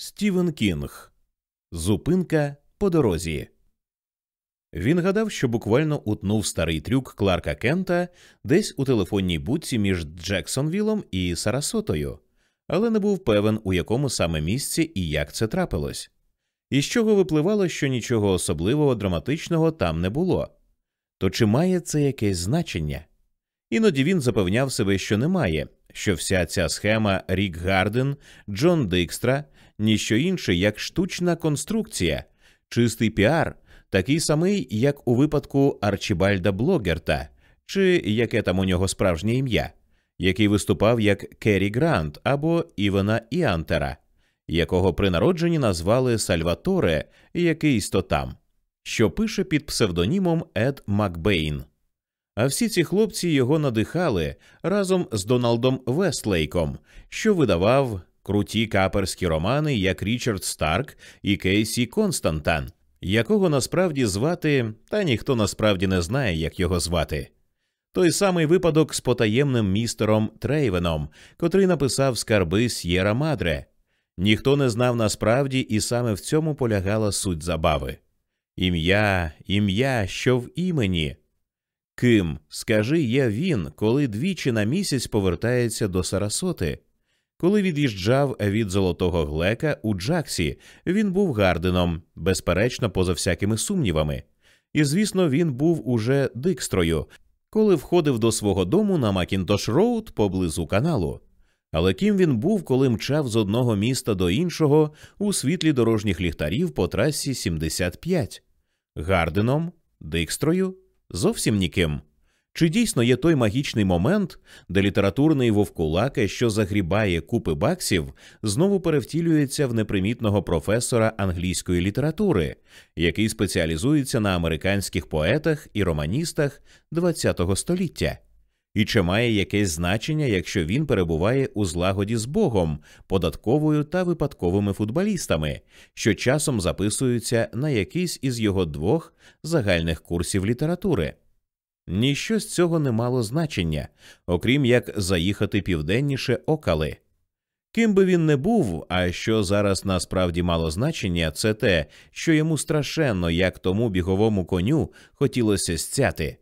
Стівен Кінг Зупинка по дорозі. Він гадав, що буквально утнув старий трюк Кларка Кента десь у телефонній будці між Джексонвілом і Сарасотою, але не був певен, у якому саме місці і як це трапилось. Із чого випливало, що нічого особливого драматичного там не було. То чи має це якесь значення? Іноді він запевняв себе, що немає, що вся ця схема Рік Гарден, Джон Дикстра ніщо інше, як штучна конструкція, чистий піар, такий самий, як у випадку Арчібальда Блогерта, чи яке там у нього справжнє ім'я, який виступав як Керрі Грант або Еван Гантер, якого при народженні назвали Сальваторе якийсь то там, що пише під псевдонімом Ед Макбейн. А всі ці хлопці його надихали разом з Доналдом Вестлейком, що видавав круті каперські романи, як Річард Старк і Кейсі Константан, якого насправді звати, та ніхто насправді не знає, як його звати. Той самий випадок з потаємним містером Трейвеном, котрий написав скарби С'єра Мадре. Ніхто не знав насправді, і саме в цьому полягала суть забави. Ім'я, ім'я, що в імені. Ким, скажи, є він, коли двічі на місяць повертається до Сарасоти. Коли від'їжджав від золотого глека у Джаксі, він був Гарденом, безперечно, поза всякими сумнівами. І, звісно, він був уже Дикстрою, коли входив до свого дому на Макінтош Роуд поблизу каналу. Але ким він був, коли мчав з одного міста до іншого у світлі дорожніх ліхтарів по трасі 75? Гарденом, дикстрою, зовсім ніким. Чи дійсно є той магічний момент, де літературний вовкулака, що загрібає купи баксів, знову перевтілюється в непримітного професора англійської літератури, який спеціалізується на американських поетах і романістах ХХ століття? І чи має якесь значення, якщо він перебуває у злагоді з Богом, податковою та випадковими футболістами, що часом записуються на якийсь із його двох загальних курсів літератури? Ніщо з цього не мало значення, окрім як заїхати південніше окали. Ким би він не був, а що зараз насправді мало значення, це те, що йому страшенно, як тому біговому коню хотілося стяти.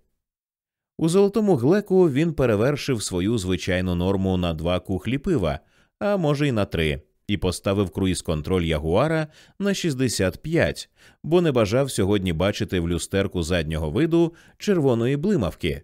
У золотому глеку він перевершив свою звичайну норму на два кухлі пива, а може й на три, і поставив круїз контроль Ягуара на 65, бо не бажав сьогодні бачити в люстерку заднього виду червоної блимавки.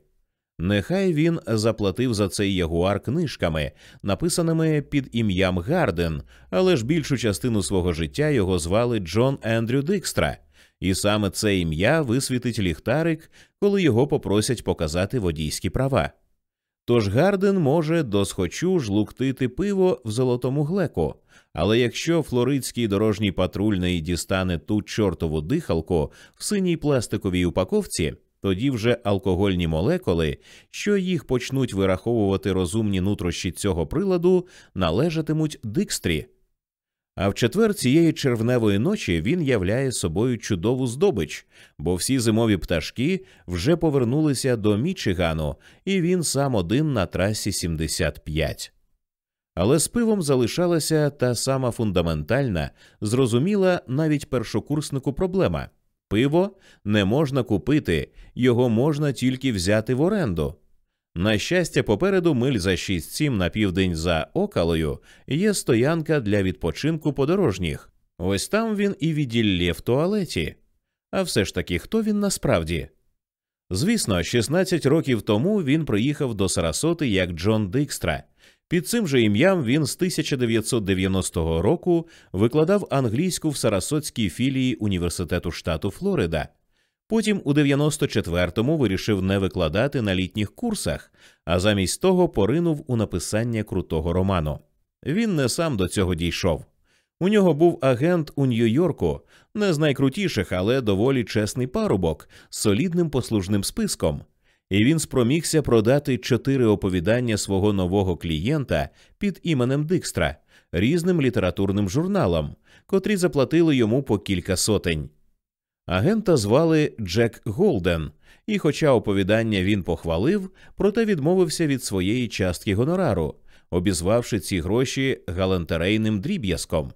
Нехай він заплатив за цей ягуар книжками, написаними під ім'ям Гарден, але ж більшу частину свого життя його звали Джон Ендрю Дикстра, і саме це ім'я висвітить ліхтарик, коли його попросять показати водійські права. Тож Гарден може досхочу жлуктити пиво в золотому глеку, але якщо флоридський дорожній патрульний дістане ту чортову дихалку в синій пластиковій упаковці, тоді вже алкогольні молекули, що їх почнуть вираховувати розумні нутрощі цього приладу, належатимуть дикстрі. А в четвер цієї червневої ночі він являє собою чудову здобич, бо всі зимові пташки вже повернулися до Мічигану, і він сам один на трасі 75. Але з пивом залишалася та сама фундаментальна, зрозуміла навіть першокурснику проблема пиво не можна купити, його можна тільки взяти в оренду. На щастя, попереду миль за 6-7 на південь за окалою є стоянка для відпочинку подорожніх. Ось там він і віділлє в туалеті. А все ж таки, хто він насправді? Звісно, 16 років тому він приїхав до Сарасоти як Джон Дикстра. Під цим же ім'ям він з 1990 року викладав англійську в Сарасотській філії університету штату Флорида. Потім у 94-му вирішив не викладати на літніх курсах, а замість того поринув у написання крутого роману. Він не сам до цього дійшов. У нього був агент у Нью-Йорку, не з найкрутіших, але доволі чесний парубок з солідним послужним списком, і він спромігся продати чотири оповідання свого нового клієнта під іменем Дикстра різним літературним журналам, котрі заплатили йому по кілька сотень. Агента звали Джек Голден, і, хоча оповідання він похвалив, проте відмовився від своєї частки гонорару, обізвавши ці гроші галантерейним дріб'язком.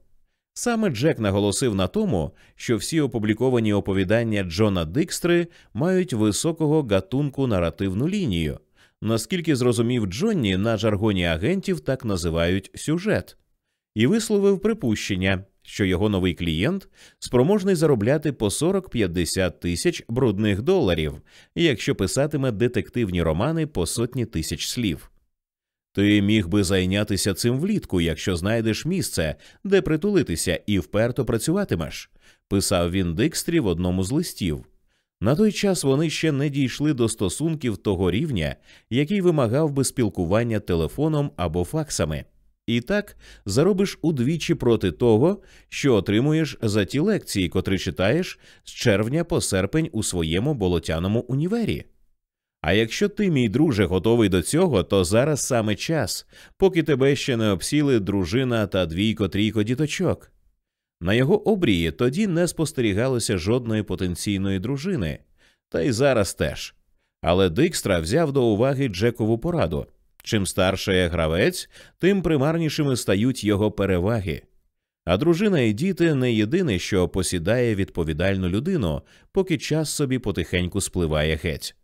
Саме Джек наголосив на тому, що всі опубліковані оповідання Джона Дикстри мають високого гатунку наративну лінію. Наскільки зрозумів Джонні, на жаргоні агентів так називають сюжет, і висловив припущення, що його новий клієнт спроможний заробляти по 40-50 тисяч брудних доларів, якщо писатиме детективні романи по сотні тисяч слів. Ти міг би зайнятися цим влітку, якщо знайдеш місце, де притулитися, і вперто працюватимеш, писав він Дикстрі в одному з листів. На той час вони ще не дійшли до стосунків того рівня, який вимагав би спілкування телефоном або факсами. І так заробиш удвічі проти того, що отримуєш за ті лекції, котрі читаєш з червня по серпень у своєму болотяному універі. А якщо ти, мій друже, готовий до цього, то зараз саме час, поки тебе ще не обсіли дружина та двійко трійко діточок. На його обрії тоді не спостерігалося жодної потенційної дружини, та й зараз теж. Але Дикстра взяв до уваги Джекову пораду чим старше гравець, тим примарнішими стають його переваги. А дружина і діти не єдине, що посідає відповідальну людину, поки час собі потихеньку спливає геть.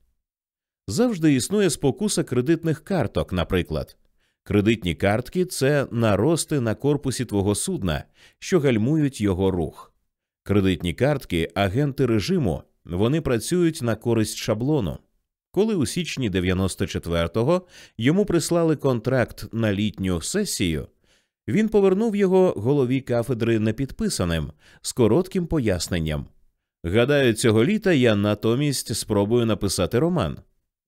Завжди існує спокуса кредитних карток, наприклад. Кредитні картки це нарости на корпусі твого судна, що гальмують його рух. Кредитні картки агенти режиму, вони працюють на користь шаблону. Коли у січні 94-го йому прислали контракт на літню сесію, він повернув його голові кафедри непідписаним з коротким поясненням. Гадаю, цього літа я натомість спробую написати роман.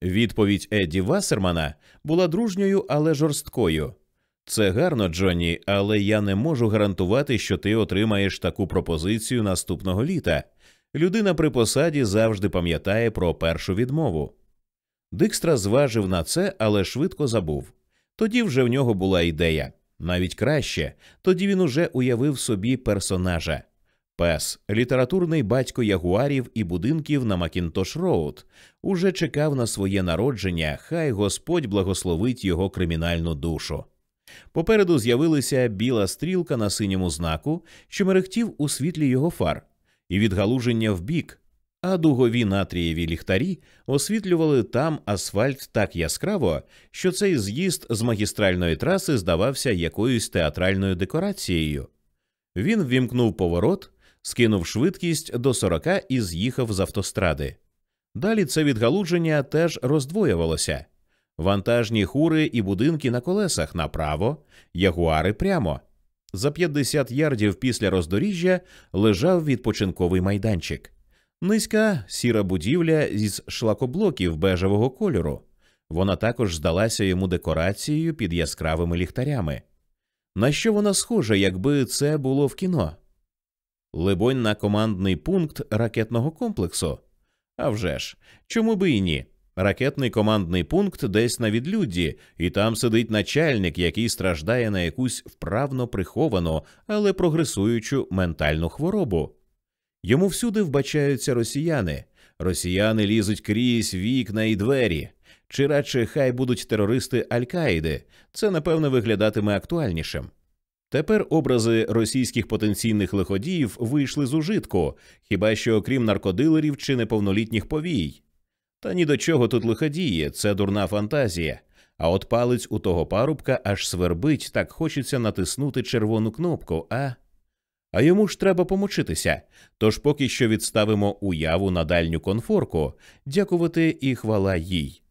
Відповідь Едді Вассермана була дружньою, але жорсткою. Це гарно, Джонні, але я не можу гарантувати, що ти отримаєш таку пропозицію наступного літа. Людина при посаді завжди пам'ятає про першу відмову. Дикстра зважив на це, але швидко забув. Тоді вже в нього була ідея. Навіть краще, тоді він уже уявив собі персонажа. Пес, літературний батько ягуарів і будинків на Макінтош Роуд, уже чекав на своє народження, хай Господь благословить його кримінальну душу. Попереду з'явилася біла стрілка на синьому знаку, що мерехтів у світлі його фар, і відгалуження вбік, а дугові натрієві ліхтарі освітлювали там асфальт так яскраво, що цей з'їзд з магістральної траси здавався якоюсь театральною декорацією. Він ввімкнув поворот, скинув швидкість до 40 і з'їхав з автостради. Далі це відгалудження теж роздвоювалося вантажні хури і будинки на колесах направо, ягуари прямо. За 50 ярдів після роздоріжжя лежав відпочинковий майданчик. Низька сіра будівля із шлакоблоків бежевого кольору. Вона також здалася йому декорацією під яскравими ліхтарями. На що вона схожа, якби це було в кіно? Либонь, на командний пункт ракетного комплексу. А вже ж, чому би і ні? Ракетний командний пункт десь на відлюдді, і там сидить начальник, який страждає на якусь вправно приховану, але прогресуючу ментальну хворобу. Йому всюди вбачаються росіяни. Росіяни лізуть крізь вікна і двері. Чи радше хай будуть терористи Аль-Каїди, це напевно виглядатиме актуальнішим. Тепер образи російських потенційних лиходіїв вийшли з ужитку, хіба що окрім наркодилерів чи неповнолітніх повій. Та ні до чого тут лиходіє, це дурна фантазія. А от палець у того парубка аж свербить, так хочеться натиснути червону кнопку, а а йому ж треба помучитися. Тож поки що відставимо уяву на дальню конфорку, дякувати і хвала їй.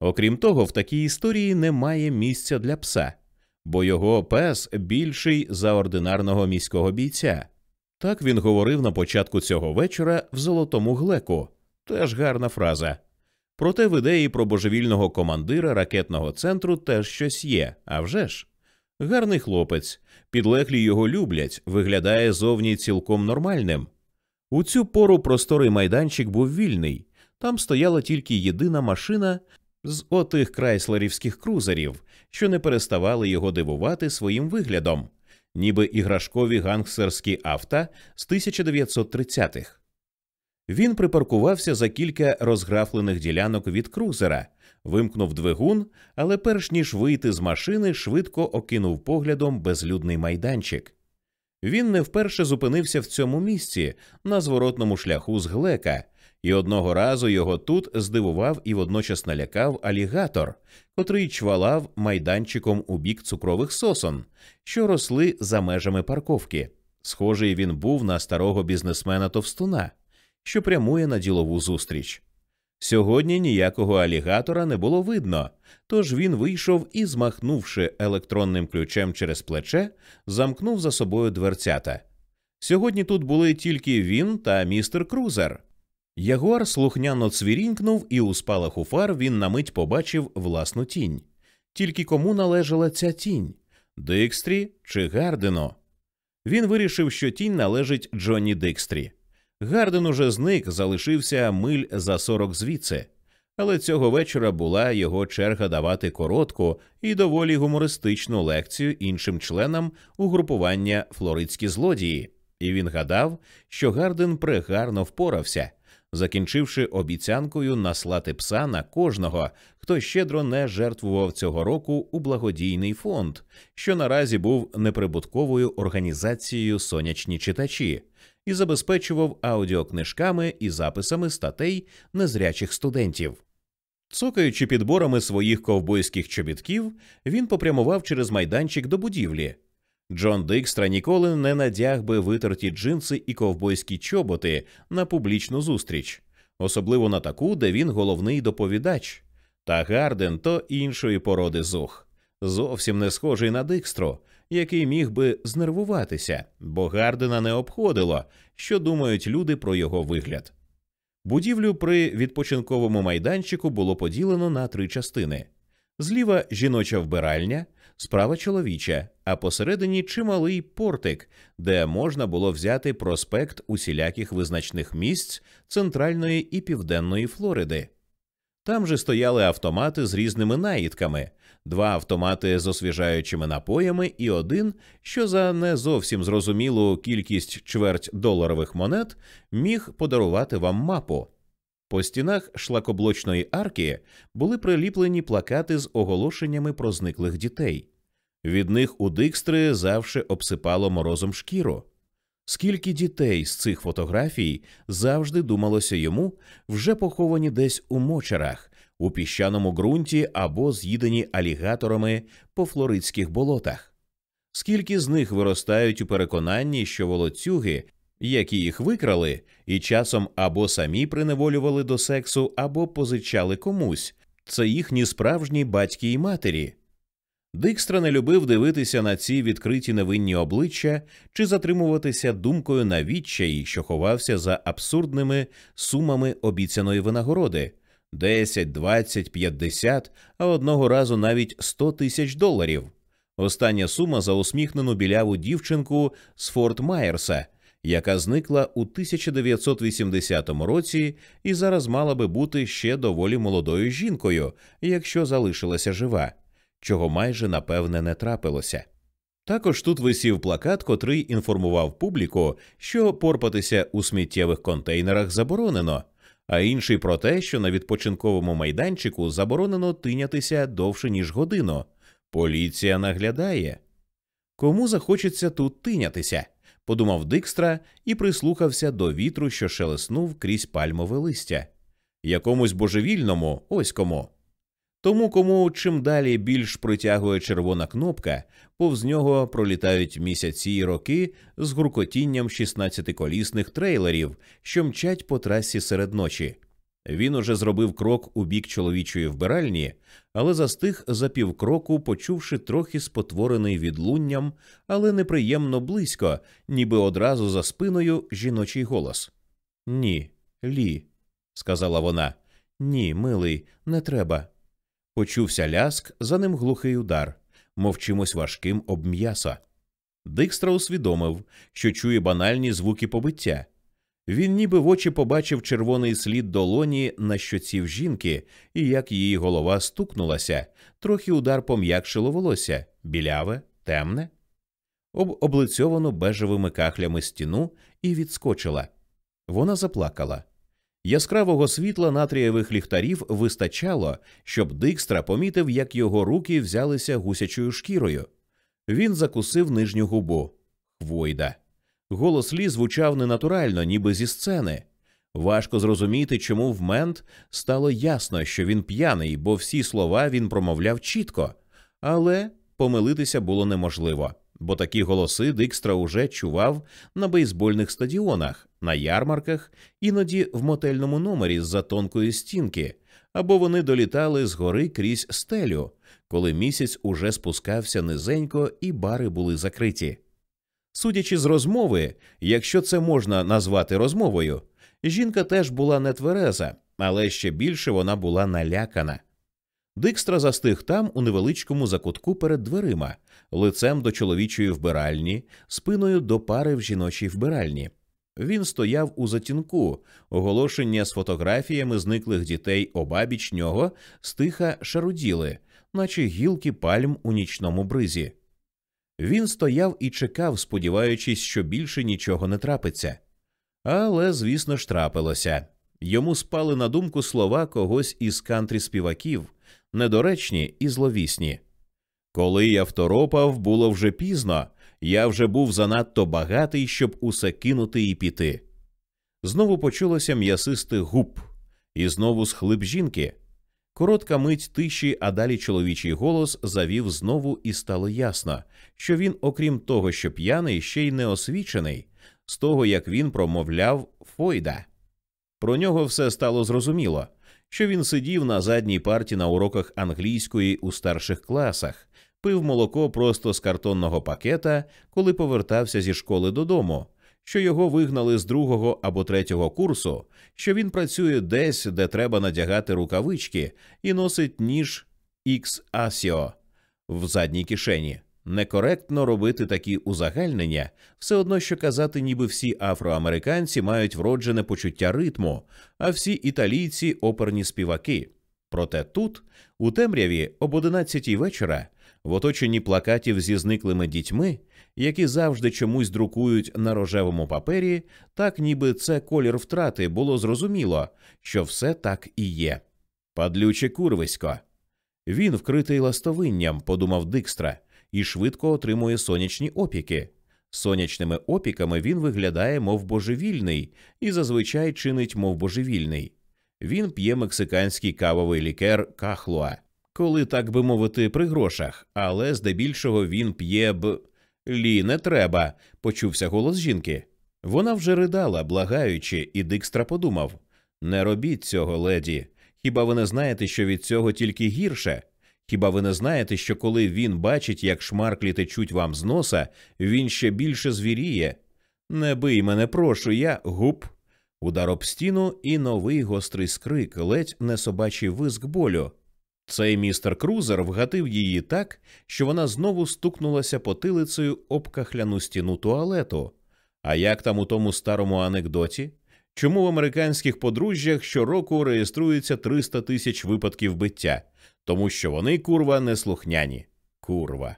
Окрім того, в такій історії немає місця для пса, бо його пес більший за ординарного міського бійця. Так він говорив на початку цього вечора в золотому глеку теж гарна фраза. Проте в ідеї про божевільного командира ракетного центру теж щось є, а вже ж. Гарний хлопець, підлеглі його люблять, виглядає зовні цілком нормальним. У цю пору просторий майданчик був вільний, там стояла тільки єдина машина з отих крайслерівських крузерів, що не переставали його дивувати своїм виглядом, ніби іграшкові гангстерські авто з 1930-х. Він припаркувався за кілька розграфлених ділянок від крузера, вимкнув двигун, але перш ніж вийти з машини, швидко окинув поглядом безлюдний майданчик. Він не вперше зупинився в цьому місці на зворотному шляху з глека, і одного разу його тут здивував і водночас налякав алігатор, котрий чвалав майданчиком у бік цукрових сосон, що росли за межами парковки. Схожий він був на старого бізнесмена товстуна, що прямує на ділову зустріч. Сьогодні ніякого алігатора не було видно, тож він вийшов і, змахнувши електронним ключем через плече, замкнув за собою дверцята. Сьогодні тут були тільки він та містер Крузер. Ягуар слухняно цвірінькнув, і у спалаху фар він на мить побачив власну тінь. Тільки кому належала ця тінь Дикстрі чи Гардено? Він вирішив, що тінь належить Джонні Дикстрі. Гарден уже зник, залишився миль за сорок звідси, але цього вечора була його черга давати коротку і доволі гумористичну лекцію іншим членам угрупування флоридські злодії, і він гадав, що Гарден прегарно впорався, закінчивши обіцянкою наслати пса на кожного, хто щедро не жертвував цього року у благодійний фонд, що наразі був неприбутковою організацією сонячні читачі і забезпечував аудіокнижками і записами статей незрячих студентів. Цокаючи підборами своїх ковбойських чобітків, він попрямував через майданчик до будівлі. Джон Дикстра ніколи не надяг би витерті джинси і ковбойські чоботи на публічну зустріч, особливо на таку, де він головний доповідач. Та Гарден то іншої породи зух, зовсім не схожий на Дикстру, який міг би знервуватися, бо Гардена не обходило, що думають люди про його вигляд. Будівлю при відпочинковому майданчику було поділено на три частини: зліва жіноча вбиральня, справа чоловіча, а посередині чималий портик, де можна було взяти проспект усіляких визначних місць центральної і південної Флориди. Там же стояли автомати з різними наїдками, два автомати з освіжаючими напоями і один, що за не зовсім зрозумілу кількість чверть доларових монет міг подарувати вам мапу. По стінах шлакоблочної арки були приліплені плакати з оголошеннями про зниклих дітей. Від них у дикстри завжди обсипало морозом шкіру. Скільки дітей з цих фотографій завжди думалося йому, вже поховані десь у мочарах, у піщаному ґрунті або з'їдені алігаторами по флоридських болотах. Скільки з них виростають у переконанні, що волоцюги, які їх викрали, і часом або самі приневолювали до сексу, або позичали комусь, це їхні справжні батьки і матері. Дикстра не любив дивитися на ці відкриті невинні обличчя чи затримуватися думкою на відчаї, що ховався за абсурдними сумами обіцяної винагороди 10, 20, 50, а одного разу навіть 100 тисяч доларів. Остання сума за усміхнену біляву дівчинку з Форт Майерса, яка зникла у 1980 році і зараз мала би бути ще доволі молодою жінкою, якщо залишилася жива чого майже напевне не трапилося. Також тут висів плакат, котрий інформував публіку, що порпатися у сміттєвих контейнерах заборонено, а інший про те, що на відпочинковому майданчику заборонено тинятися довше ніж годину. Поліція наглядає. Кому захочеться тут тинятися? подумав Дикстра і прислухався до вітру, що шелеснув крізь пальмове листя. Якомусь божевільному, ось кому. Тому, кому чим далі більш притягує червона кнопка, повз нього пролітають місяці й роки з гуркотінням 16-колісних трейлерів, що мчать по трасі серед ночі. Він уже зробив крок у бік чоловічої вбиральні, але застиг за півкроку, почувши трохи спотворений відлунням, але неприємно близько, ніби одразу за спиною жіночий голос. Ні, Лі, сказала вона. Ні, милий, не треба. Почувся ляск, за ним глухий удар, мов чимось важким об м'ясо. Дикстра усвідомив, що чує банальні звуки побиття. Він ніби в очі побачив червоний слід долоні на щоці в жінки, і як її голова стукнулася, трохи удар пом'якшило волосся, біляве, темне, об облицьовану бежевими кахлями стіну і відскочила. Вона заплакала. Яскравого світла натрієвих ліхтарів вистачало, щоб Дикстра помітив, як його руки взялися гусячою шкірою. Він закусив нижню губу. Хвойда. Голос Лі звучав ненатурально, ніби зі сцени. Важко зрозуміти, чому в мент стало ясно, що він п'яний, бо всі слова він промовляв чітко, але помилитися було неможливо, бо такі голоси Дикстра уже чував на бейсбольних стадіонах, на ярмарках, іноді в мотельному номері з за тонкої стінки, або вони долітали з гори крізь стелю, коли місяць уже спускався низенько і бари були закриті. Судячи з розмови, якщо це можна назвати розмовою, жінка теж була нетвереза, але ще більше вона була налякана. Дикстра застиг там у невеличкому закутку перед дверима, лицем до чоловічої вбиральні, спиною до пари в жіночій вбиральні. Він стояв у затінку, оголошення з фотографіями зниклих дітей обабіч нього стиха шаруділи, наче гілки пальм у нічному бризі. Він стояв і чекав, сподіваючись, що більше нічого не трапиться. Але, звісно ж, трапилося. Йому спали на думку слова когось із кантрі співаків, недоречні і зловісні. Коли я второпав, було вже пізно, я вже був занадто багатий, щоб усе кинути і піти. Знову почулося м'ясистих губ, і знову схлип жінки. Коротка мить тиші, а далі чоловічий голос завів знову, і стало ясно, що він, окрім того, що п'яний, ще й неосвічений, з того як він промовляв Фойда. Про нього все стало зрозуміло, що він сидів на задній парті на уроках англійської у старших класах, пив молоко просто з картонного пакета, коли повертався зі школи додому, що його вигнали з другого або третього курсу, що він працює десь, де треба надягати рукавички, і носить ніж X Asio в задній кишені. Некоректно робити такі узагальнення, все одно що казати, ніби всі афроамериканці мають вроджене почуття ритму, а всі італійці оперні співаки. Проте тут, у темряві, об одинадцятій вечора, в оточенні плакатів зі зниклими дітьми, які завжди чомусь друкують на рожевому папері, так ніби це колір втрати, було зрозуміло, що все так і є. Падлюче курвисько. Він вкритий ластовинням, подумав Дикстра, і швидко отримує сонячні опіки. Сонячними опіками він виглядає, мов божевільний, і зазвичай чинить, мов божевільний. Він п'є мексиканський кавовий лікер кахлуа, коли так би мовити, при грошах, але здебільшого він п'є б. Лі, не треба, почувся голос жінки. Вона вже ридала, благаючи, і Дикстра подумав не робіть цього, леді. Хіба ви не знаєте, що від цього тільки гірше? Хіба ви не знаєте, що коли він бачить, як шмарклі течуть вам з носа, він ще більше звіріє? Не бий мене, прошу, я гуп. Удар об стіну і новий гострий скрик, ледь не собачий виск болю. Цей містер Крузер вгатив її так, що вона знову стукнулася потилицею об кахляну стіну туалету. А як там у тому старому анекдоті? Чому в американських подружжях щороку реєструється 300 тисяч випадків биття? Тому що вони, курва, неслухняні. Курва.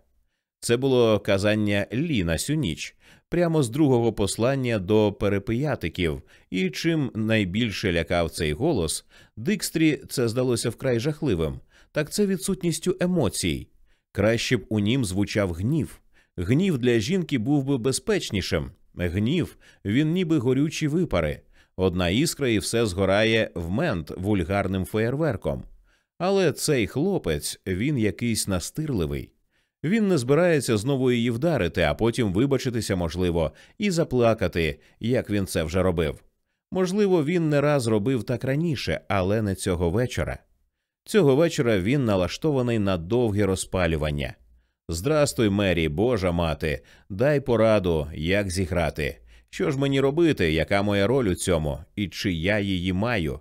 Це було казання Лі на сю ніч, прямо з другого послання до перепиятиків, і чим найбільше лякав цей голос, Дикстрі це здалося вкрай жахливим, так це відсутністю емоцій. Краще б у нім звучав гнів. Гнів для жінки був би безпечнішим. Гнів він ніби горючі випари. Одна іскра і все згорає в мент вульгарним феєрверком. Але цей хлопець він якийсь настирливий. Він не збирається знову її вдарити, а потім вибачитися, можливо, і заплакати, як він це вже робив. Можливо, він не раз робив так раніше, але не цього вечора. Цього вечора він налаштований на довге розпалювання. Здрастуй, Мері, Божа мати, дай пораду, як зіграти. Що ж мені робити, яка моя роль у цьому, і чи я її маю?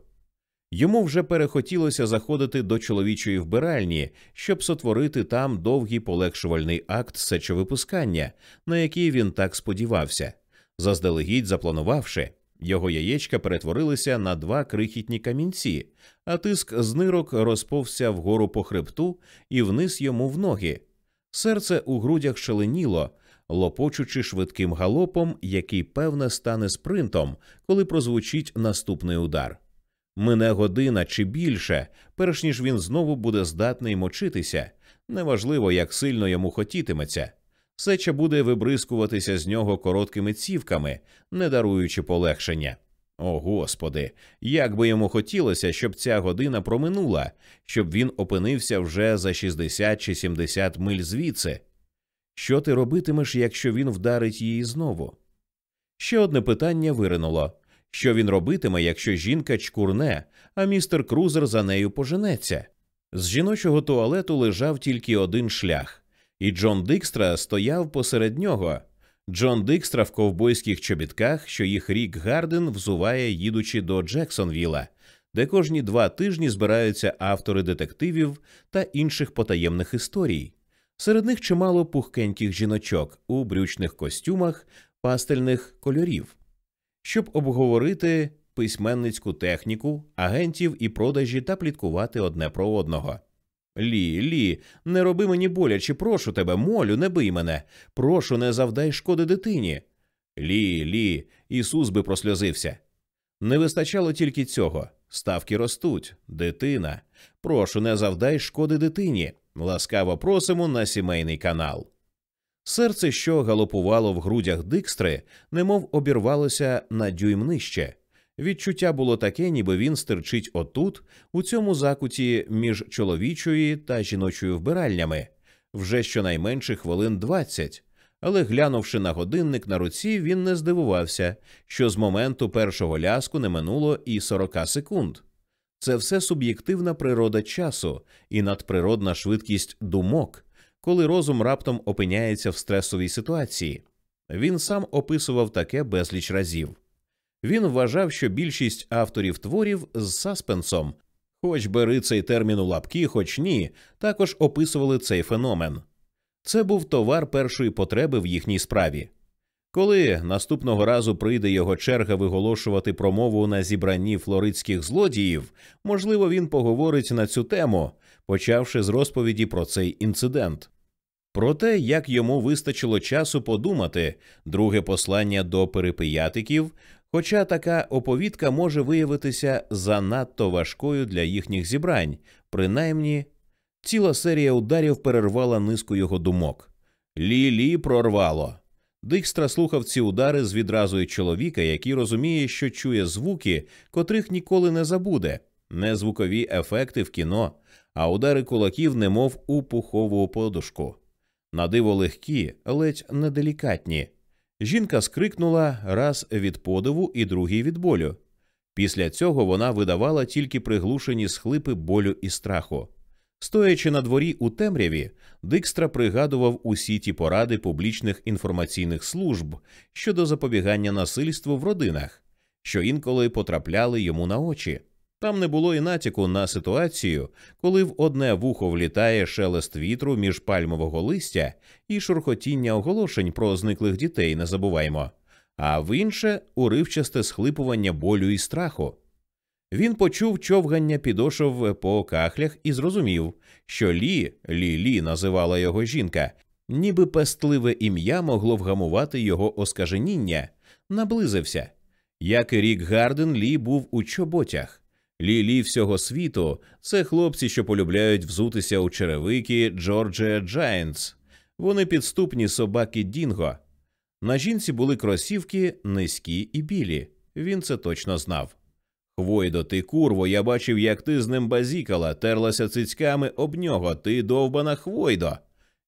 Йому вже перехотілося заходити до чоловічої вбиральні, щоб сотворити там довгий полегшувальний акт сечовипускання, на який він так сподівався, заздалегідь запланувавши. Його яєчка перетворилися на два крихітні камінці, а тиск з нирок розповся вгору по хребту і вниз йому в ноги. Серце у грудях шаленіло, лопочучи швидким галопом, який певне стане спринтом, коли прозвучить наступний удар. Мине година чи більше, перш ніж він знову буде здатний мочитися, неважливо, як сильно йому хотітиметься. Сеча буде вибризкуватися з нього короткими цівками, не даруючи полегшення. О господи, як би йому хотілося, щоб ця година проминула, щоб він опинився вже за 60 чи 70 миль звідси. Що ти робитимеш, якщо він вдарить її знову? Ще одне питання виринуло що він робитиме, якщо жінка чкурне, а містер Крузер за нею поженеться? З жіночого туалету лежав тільки один шлях, і Джон Дикстра стояв посеред нього. Джон Дикстра в ковбойських чобітках, що їх рік Гарден взуває, їдучи до Джексонвіла, де кожні два тижні збираються автори детективів та інших потаємних історій. Серед них чимало пухкеньких жіночок у брючних костюмах пастельних кольорів, щоб обговорити письменницьку техніку, агентів і продажі та пліткувати одне про одного. Лі, Лі, не роби мені боляче, прошу тебе, молю, не бий мене, прошу, не завдай шкоди дитині. Лі, Лі, Ісус би просльозився. Не вистачало тільки цього. Ставки ростуть, дитина. Прошу, не завдай шкоди дитині. Ласкаво просимо на сімейний канал. Серце, що галопувало в грудях дикстри, немов обірвалося на дюйм нижче. Відчуття було таке, ніби він стирчить отут, у цьому закуті між чоловічою та жіночою вбиральнями, вже щонайменше хвилин двадцять. Але глянувши на годинник на руці, він не здивувався, що з моменту першого ляску не минуло і сорока секунд. Це все суб'єктивна природа часу і надприродна швидкість думок, коли розум раптом опиняється в стресовій ситуації. Він сам описував таке безліч разів. Він вважав, що більшість авторів творів з саспенсом, хоч бери цей термін у лапки, хоч ні, також описували цей феномен. Це був товар першої потреби в їхній справі. Коли наступного разу прийде його черга виголошувати промову на зібранні флоридських злодіїв, можливо, він поговорить на цю тему, почавши з розповіді про цей інцидент. Про те, як йому вистачило часу подумати, друге послання до перепиятиків, хоча така оповідка може виявитися занадто важкою для їхніх зібрань, принаймні ціла серія ударів перервала низку його думок. Лі-лі прорвало. Дикстра слухав ці удари з відразою чоловіка, який розуміє, що чує звуки, котрих ніколи не забуде, не звукові ефекти в кіно, а удари кулаків, немов у пухову подушку. На диво легкі, ледь неделікатні. Жінка скрикнула раз від подиву і другий від болю. Після цього вона видавала тільки приглушені схлипи болю і страху. Стоячи на дворі у темряві, Дикстра пригадував усі ті поради публічних інформаційних служб щодо запобігання насильству в родинах, що інколи потрапляли йому на очі. Там не було і натяку на ситуацію, коли в одне вухо влітає шелест вітру між пальмового листя і шурхотіння оголошень про зниклих дітей, не забуваймо, а в інше уривчасте схлипування болю і страху. Він почув човгання підошов по кахлях і зрозумів, що Лі, Лі-Лі називала його жінка, ніби пестливе ім'я могло вгамувати його оскаженіння, наблизився. Як і Рік Гарден, Лі був у чоботях. Лі-Лі всього світу це хлопці, що полюбляють взутися у черевики Джорджія Джайнтс. Вони підступні собаки Дінго. На жінці були кросівки низькі і білі. Він це точно знав. Хвойдо, ти курво, я бачив, як ти з ним базікала, терлася цицьками об нього, ти довбана хвойдо.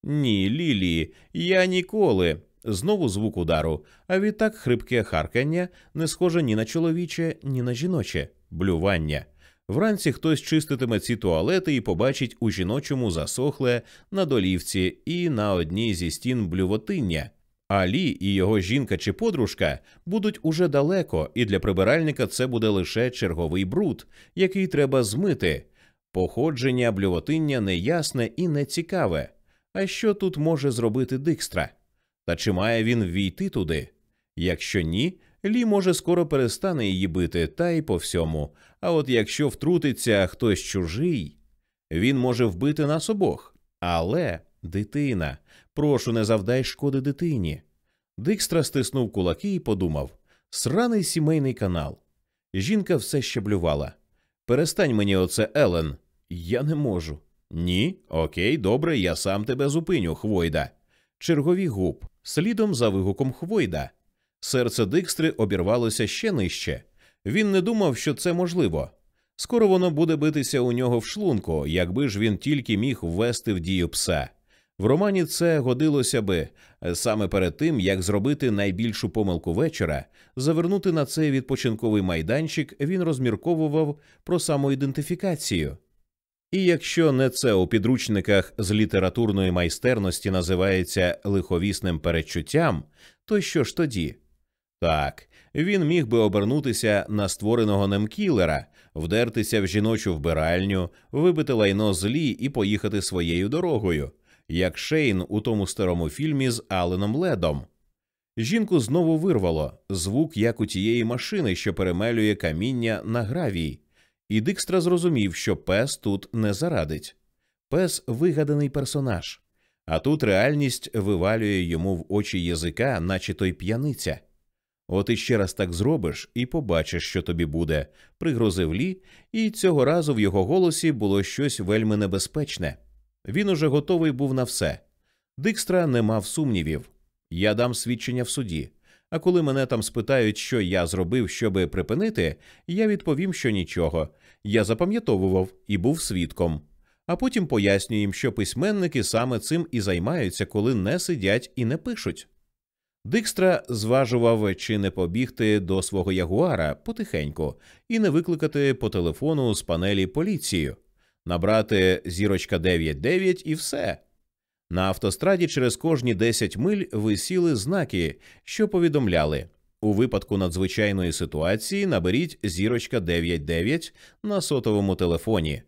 Ні, Лілі, я ніколи. Знову звук удару, а відтак хрипке харкання не схоже ні на чоловіче, ні на жіноче, блювання. Вранці хтось чиститиме ці туалети і побачить у жіночому засохле на долівці і на одній зі стін блювотиння. Алі і його жінка чи подружка будуть уже далеко, і для прибиральника це буде лише черговий бруд, який треба змити. Походження блювотиння неясне і нецікаве. А що тут може зробити Дикстра? Та чи має він ввійти туди? Якщо ні, Лі може скоро перестане її бити, та й по всьому. А от якщо втрутиться хтось чужий, він може вбити нас обох. Але, дитина, прошу, не завдай шкоди дитині. Дикстра стиснув кулаки і подумав сраний сімейний канал. Жінка все щеблювала. Перестань мені оце, Елен. Я не можу. Ні, окей, добре, я сам тебе зупиню, Хвойда. чергові губ, слідом за вигуком Хвойда. Серце Дикстри обірвалося ще нижче. Він не думав, що це можливо. Скоро воно буде битися у нього в шлунку, якби ж він тільки міг ввести в дію пса. В романі це годилося би саме перед тим, як зробити найбільшу помилку вечора, завернути на цей відпочинковий майданчик, він розмірковував про самоідентифікацію. І якщо не це у підручниках з літературної майстерності називається лиховісним передчуттям, то що ж тоді? Так, він міг би обернутися на створеного ним кілера, вдертися в жіночу вбиральню, вибити лайно злі і поїхати своєю дорогою, як Шейн у тому старому фільмі з Аленом Ледом. Жінку знову вирвало звук, як у тієї машини, що перемелює каміння на гравій, і Дикстра зрозумів, що пес тут не зарадить. Пес вигаданий персонаж, а тут реальність вивалює йому в очі язика, наче той п'яниця. От іще раз так зробиш і побачиш, що тобі буде, пригрозив Лі, і цього разу в його голосі було щось вельми небезпечне. Він уже готовий був на все. Дикстра не мав сумнівів. Я дам свідчення в суді. А коли мене там спитають, що я зробив, щоби припинити, я відповім, що нічого. Я запам'ятовував і був свідком. А потім пояснюю їм, що письменники саме цим і займаються, коли не сидять і не пишуть. Дикстра зважував, чи не побігти до свого ягуара потихеньку і не викликати по телефону з панелі поліцію, набрати зірочка 99 і все. На автостраді через кожні 10 миль висіли знаки, що повідомляли у випадку надзвичайної ситуації наберіть зірочка 99 на сотовому телефоні.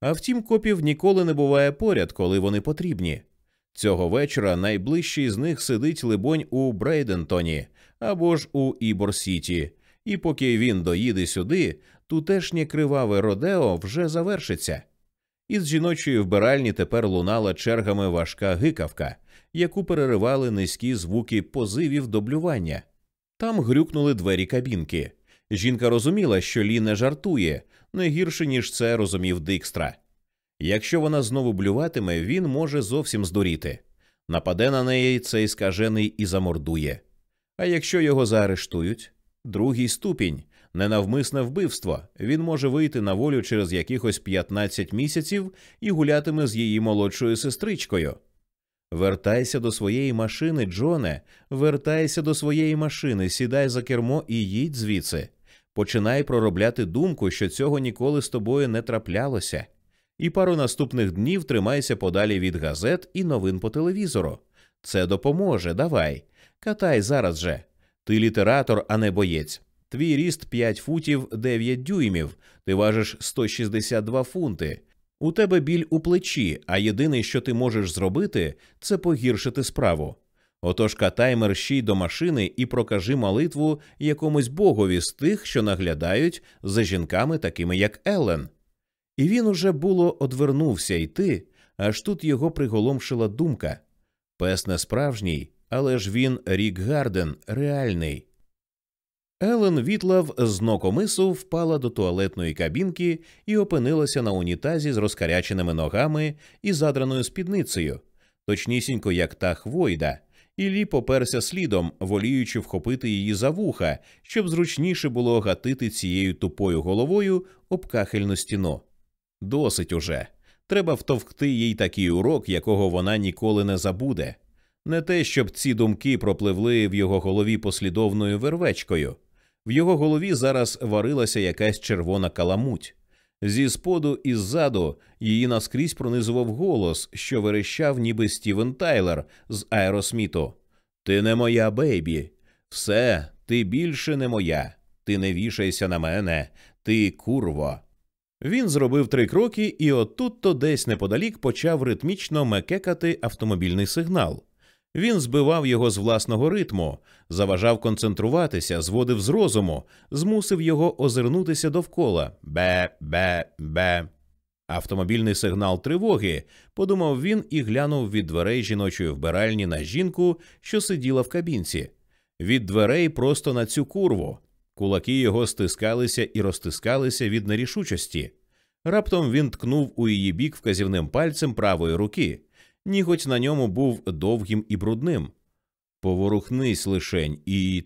А втім, копів ніколи не буває поряд, коли вони потрібні. Цього вечора найближчий з них сидить, либонь, у Брейдентоні або ж у Ібор Сіті, і поки він доїде сюди, тутешнє криваве Родео вже завершиться. Із жіночої вбиральні тепер лунала чергами важка гикавка, яку переривали низькі звуки позивів до блювання. Там грюкнули двері кабінки. Жінка розуміла, що Лі не жартує, не гірше ніж це розумів Дикстра. Якщо вона знову блюватиме, він може зовсім здуріти. Нападе на неї цей скажений і замордує. А якщо його заарештують, другий ступінь ненавмисне вбивство, він може вийти на волю через якихось 15 місяців і гулятиме з її молодшою сестричкою. Вертайся до своєї машини, Джоне, вертайся до своєї машини, сідай за кермо і їдь звідси. Починай проробляти думку, що цього ніколи з тобою не траплялося і пару наступних днів тримайся подалі від газет і новин по телевізору. Це допоможе, давай. Катай зараз же. Ти літератор, а не боєць. Твій ріст 5 футів 9 дюймів, ти важиш 162 фунти. У тебе біль у плечі, а єдине, що ти можеш зробити, це погіршити справу. Отож катай мерщій до машини і прокажи молитву якомусь богові з тих, що наглядають за жінками, такими як Еллен. І він уже було одвернувся йти, аж тут його приголомшила думка пес не справжній, але ж він Рік Гарден, реальний. Елен Вітлав з нокомису впала до туалетної кабінки і опинилася на унітазі з розкаряченими ногами і задраною спідницею, точнісінько як та хвойда, і Лі поперся слідом, воліючи вхопити її за вуха, щоб зручніше було гатити цією тупою головою об кахельну стіну. Досить уже. Треба втовкти їй такий урок, якого вона ніколи не забуде. Не те, щоб ці думки пропливли в його голові послідовною вервечкою. В його голові зараз варилася якась червона каламуть. Зі споду і ззаду її наскрізь пронизував голос, що верещав, ніби Стівен Тайлер з Аеросміту. Ти не моя бейбі. Все, ти більше не моя. Ти не вішайся на мене, ти курво. Він зробив три кроки, і отут то десь неподалік почав ритмічно мекекати автомобільний сигнал. Він збивав його з власного ритму, заважав концентруватися, зводив з розуму, змусив його озирнутися довкола бе, бе, бе. Автомобільний сигнал тривоги, подумав він і глянув від дверей жіночої вбиральні на жінку, що сиділа в кабінці, від дверей просто на цю курву. Кулаки його стискалися і розтискалися від нерішучості. Раптом він ткнув у її бік вказівним пальцем правої руки. ніготь на ньому був довгим і брудним. Поворухнись лишень, і